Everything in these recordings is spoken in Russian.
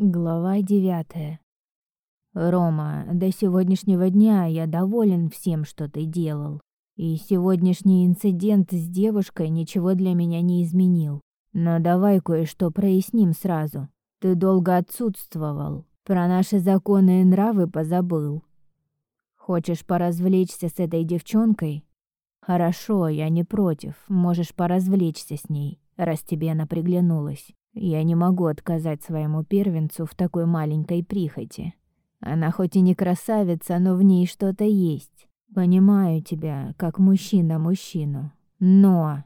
Глава девятая. Рома, до сегодняшнего дня я доволен всем, что ты делал. И сегодняшний инцидент с девушкой ничего для меня не изменил. Но давай кое-что проясним сразу. Ты долго отсутствовал. Про наши законы и нравы позабыл. Хочешь поразвлечься с этой девчонкой? Хорошо, я не против. Можешь поразвлечься с ней, раз тебе она приглянулась. Я не могу отказать своему первенцу в такой маленькой прихоти. Она хоть и не красавица, но в ней что-то есть. Понимаю тебя, как мужчина мужчину. Но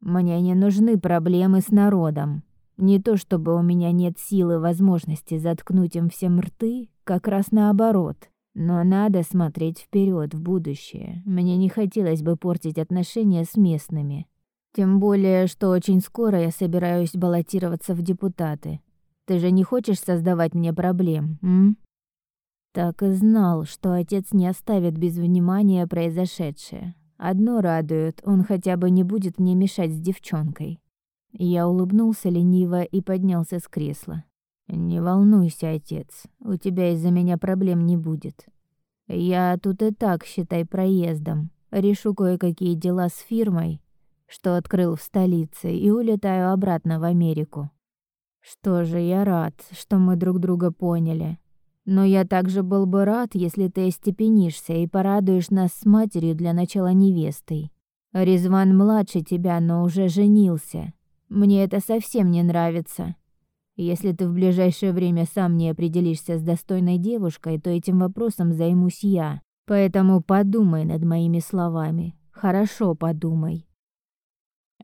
мне не нужны проблемы с народом. Не то чтобы у меня нет силы и возможности заткнуть им всем рты, как раз наоборот. Но надо смотреть вперед в будущее. Мне не хотелось бы портить отношения с местными. Тем более, что очень скоро я собираюсь баллотироваться в депутаты. Ты же не хочешь создавать мне проблем, м? Так и знал, что отец не оставит без внимания произошедшее. Одно радует, он хотя бы не будет мне мешать с девчонкой. Я улыбнулся лениво и поднялся с кресла. Не волнуйся, отец, у тебя из-за меня проблем не будет. Я тут и так, считай, проездом. Решу кое-какие дела с фирмой что открыл в столице, и улетаю обратно в Америку. Что же, я рад, что мы друг друга поняли. Но я также был бы рад, если ты остепенишься и порадуешь нас с матерью для начала невестой. Резван младше тебя, но уже женился. Мне это совсем не нравится. Если ты в ближайшее время сам не определишься с достойной девушкой, то этим вопросом займусь я. Поэтому подумай над моими словами. Хорошо подумай.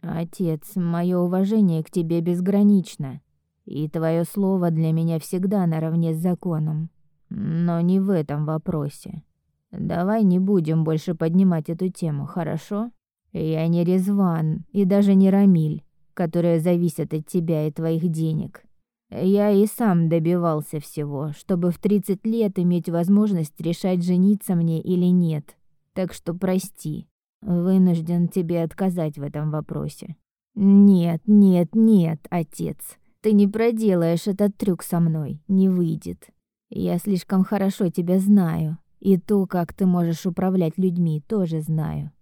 Отец, мое уважение к тебе безгранично, и твое слово для меня всегда наравне с законом. Но не в этом вопросе. Давай не будем больше поднимать эту тему, хорошо? Я не Резван и даже не Рамиль, которые зависят от тебя и твоих денег. Я и сам добивался всего, чтобы в 30 лет иметь возможность решать, жениться мне или нет. Так что прости. Вынужден тебе отказать в этом вопросе. Нет, нет, нет, отец. Ты не проделаешь этот трюк со мной, не выйдет. Я слишком хорошо тебя знаю, и то, как ты можешь управлять людьми, тоже знаю.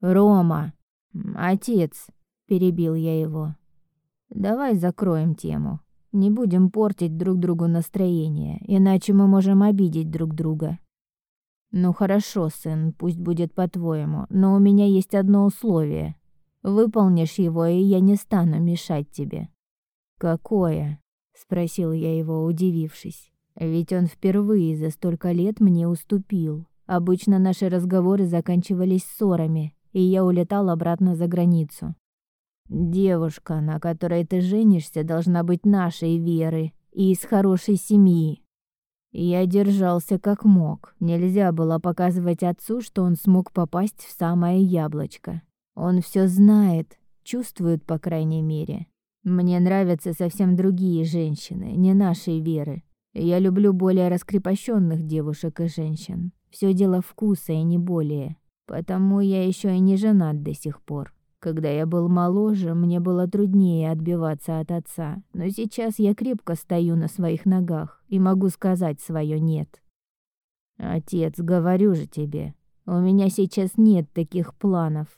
Рома, отец, перебил я его. Давай закроем тему. Не будем портить друг другу настроение, иначе мы можем обидеть друг друга. «Ну хорошо, сын, пусть будет по-твоему, но у меня есть одно условие. Выполнишь его, и я не стану мешать тебе». «Какое?» — спросил я его, удивившись. Ведь он впервые за столько лет мне уступил. Обычно наши разговоры заканчивались ссорами, и я улетал обратно за границу. Девушка, на которой ты женишься, должна быть нашей веры и из хорошей семьи. Я держался как мог. Нельзя было показывать отцу, что он смог попасть в самое яблочко. Он все знает, чувствует, по крайней мере. Мне нравятся совсем другие женщины, не нашей веры. Я люблю более раскрепощенных девушек и женщин. Все дело вкуса и не более. Потому я еще и не женат до сих пор. Когда я был моложе, мне было труднее отбиваться от отца, но сейчас я крепко стою на своих ногах и могу сказать свое «нет». Отец, говорю же тебе, у меня сейчас нет таких планов.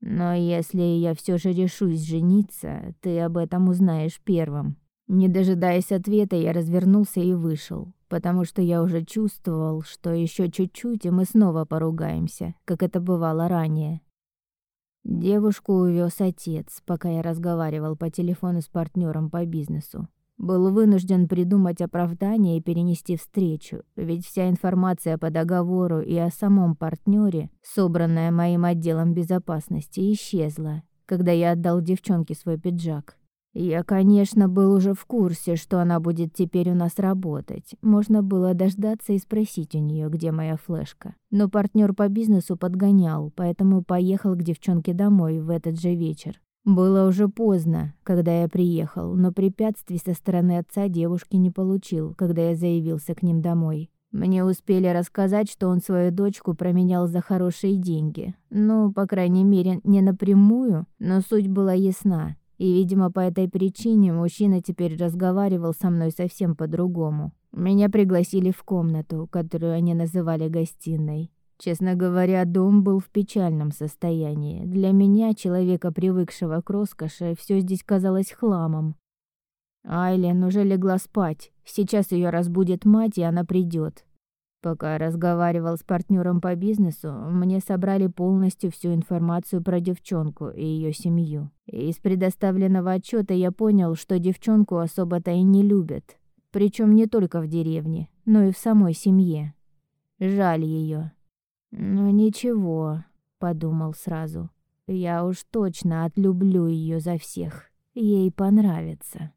Но если я все же решусь жениться, ты об этом узнаешь первым. Не дожидаясь ответа, я развернулся и вышел, потому что я уже чувствовал, что еще чуть-чуть и мы снова поругаемся, как это бывало ранее. Девушку увез отец, пока я разговаривал по телефону с партнером по бизнесу. Был вынужден придумать оправдание и перенести встречу, ведь вся информация по договору и о самом партнере, собранная моим отделом безопасности, исчезла, когда я отдал девчонке свой пиджак. Я, конечно, был уже в курсе, что она будет теперь у нас работать. Можно было дождаться и спросить у нее, где моя флешка. Но партнер по бизнесу подгонял, поэтому поехал к девчонке домой в этот же вечер. Было уже поздно, когда я приехал, но препятствий со стороны отца девушки не получил, когда я заявился к ним домой. Мне успели рассказать, что он свою дочку променял за хорошие деньги. Ну, по крайней мере, не напрямую, но суть была ясна. И, видимо, по этой причине мужчина теперь разговаривал со мной совсем по-другому. Меня пригласили в комнату, которую они называли гостиной. Честно говоря, дом был в печальном состоянии. Для меня, человека, привыкшего к роскоши, все здесь казалось хламом. Айлен уже легла спать. Сейчас ее разбудит мать, и она придет. Пока разговаривал с партнером по бизнесу, мне собрали полностью всю информацию про девчонку и ее семью. Из предоставленного отчета я понял, что девчонку особо-то и не любят. Причем не только в деревне, но и в самой семье. Жаль ее. «Ну ничего», — подумал сразу. «Я уж точно отлюблю ее за всех. Ей понравится».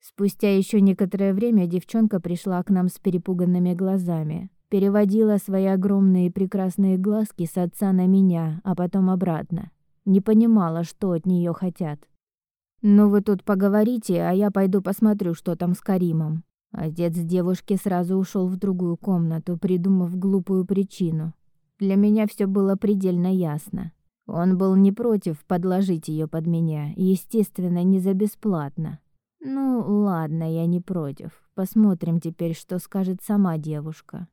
Спустя еще некоторое время девчонка пришла к нам с перепуганными глазами, переводила свои огромные прекрасные глазки с отца на меня, а потом обратно. Не понимала, что от нее хотят. «Ну вы тут поговорите, а я пойду посмотрю, что там с Каримом». Отец девушки сразу ушел в другую комнату, придумав глупую причину. Для меня все было предельно ясно. Он был не против подложить ее под меня, естественно, не за бесплатно. Ну, ладно, я не против. Посмотрим теперь, что скажет сама девушка.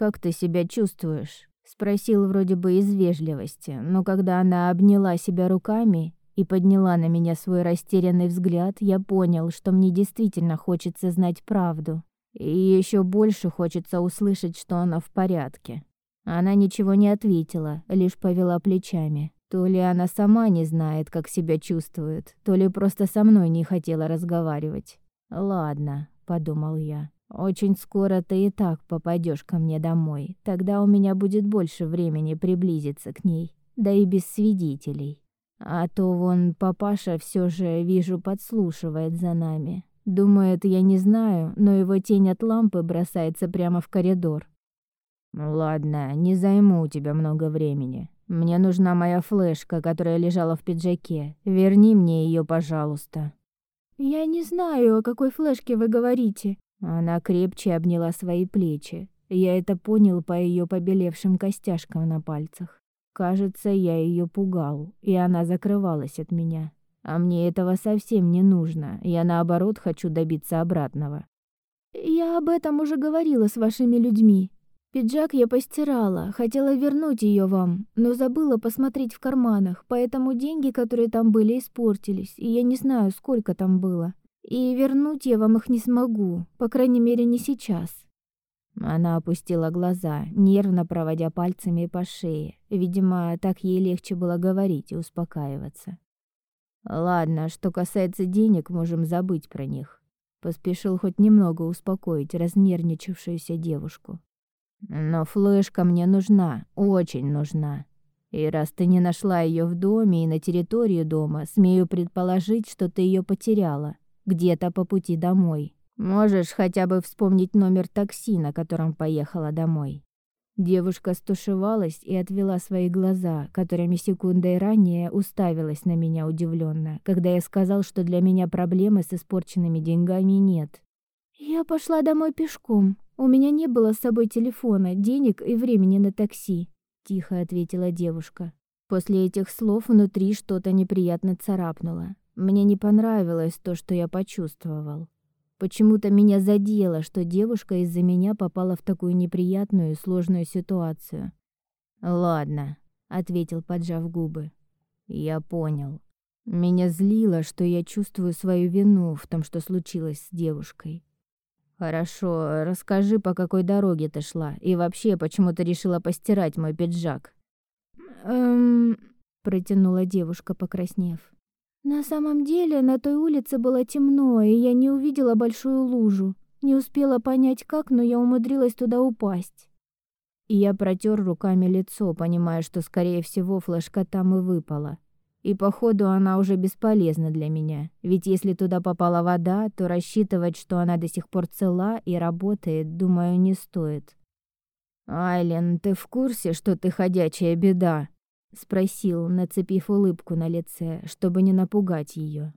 Как ты себя чувствуешь? спросил вроде бы из вежливости, но когда она обняла себя руками и подняла на меня свой растерянный взгляд, я понял, что мне действительно хочется знать правду. И еще больше хочется услышать, что она в порядке. Она ничего не ответила, лишь повела плечами. То ли она сама не знает, как себя чувствует, то ли просто со мной не хотела разговаривать. «Ладно», — подумал я. «Очень скоро ты и так попадешь ко мне домой. Тогда у меня будет больше времени приблизиться к ней, да и без свидетелей. А то вон папаша все же, вижу, подслушивает за нами. Думает, я не знаю, но его тень от лампы бросается прямо в коридор. Ну ладно, не займу у тебя много времени. Мне нужна моя флешка, которая лежала в пиджаке. Верни мне ее, пожалуйста. Я не знаю, о какой флешке вы говорите. Она крепче обняла свои плечи. Я это понял по ее побелевшим костяшкам на пальцах. Кажется, я ее пугал, и она закрывалась от меня. А мне этого совсем не нужно. Я наоборот хочу добиться обратного. Я об этом уже говорила с вашими людьми. Пиджак я постирала, хотела вернуть ее вам, но забыла посмотреть в карманах, поэтому деньги, которые там были, испортились, и я не знаю, сколько там было. И вернуть я вам их не смогу, по крайней мере, не сейчас. Она опустила глаза, нервно проводя пальцами по шее. Видимо, так ей легче было говорить и успокаиваться. Ладно, что касается денег, можем забыть про них. Поспешил хоть немного успокоить разнервничавшуюся девушку. Но флешка мне нужна, очень нужна. И раз ты не нашла ее в доме и на территории дома, смею предположить, что ты ее потеряла где-то по пути домой. Можешь хотя бы вспомнить номер такси, на котором поехала домой. Девушка стушевалась и отвела свои глаза, которыми секундой ранее уставилась на меня удивленно, когда я сказал, что для меня проблемы с испорченными деньгами нет. Я пошла домой пешком. У меня не было с собой телефона, денег и времени на такси, тихо ответила девушка. После этих слов внутри что-то неприятно царапнуло. Мне не понравилось то, что я почувствовал. Почему-то меня задело, что девушка из-за меня попала в такую неприятную и сложную ситуацию. Ладно, ответил, поджав губы. Я понял. Меня злило, что я чувствую свою вину в том, что случилось с девушкой. Хорошо, расскажи, по какой дороге ты шла и вообще, почему ты решила постирать мой пиджак? Эм, протянула девушка, покраснев. На самом деле, на той улице было темно, и я не увидела большую лужу. Не успела понять как, но я умудрилась туда упасть. И я протер руками лицо, понимая, что скорее всего флешка там и выпала. И походу она уже бесполезна для меня, ведь если туда попала вода, то рассчитывать, что она до сих пор цела и работает, думаю, не стоит. Айлен, ты в курсе, что ты ходячая беда? Спросил, нацепив улыбку на лице, чтобы не напугать ее.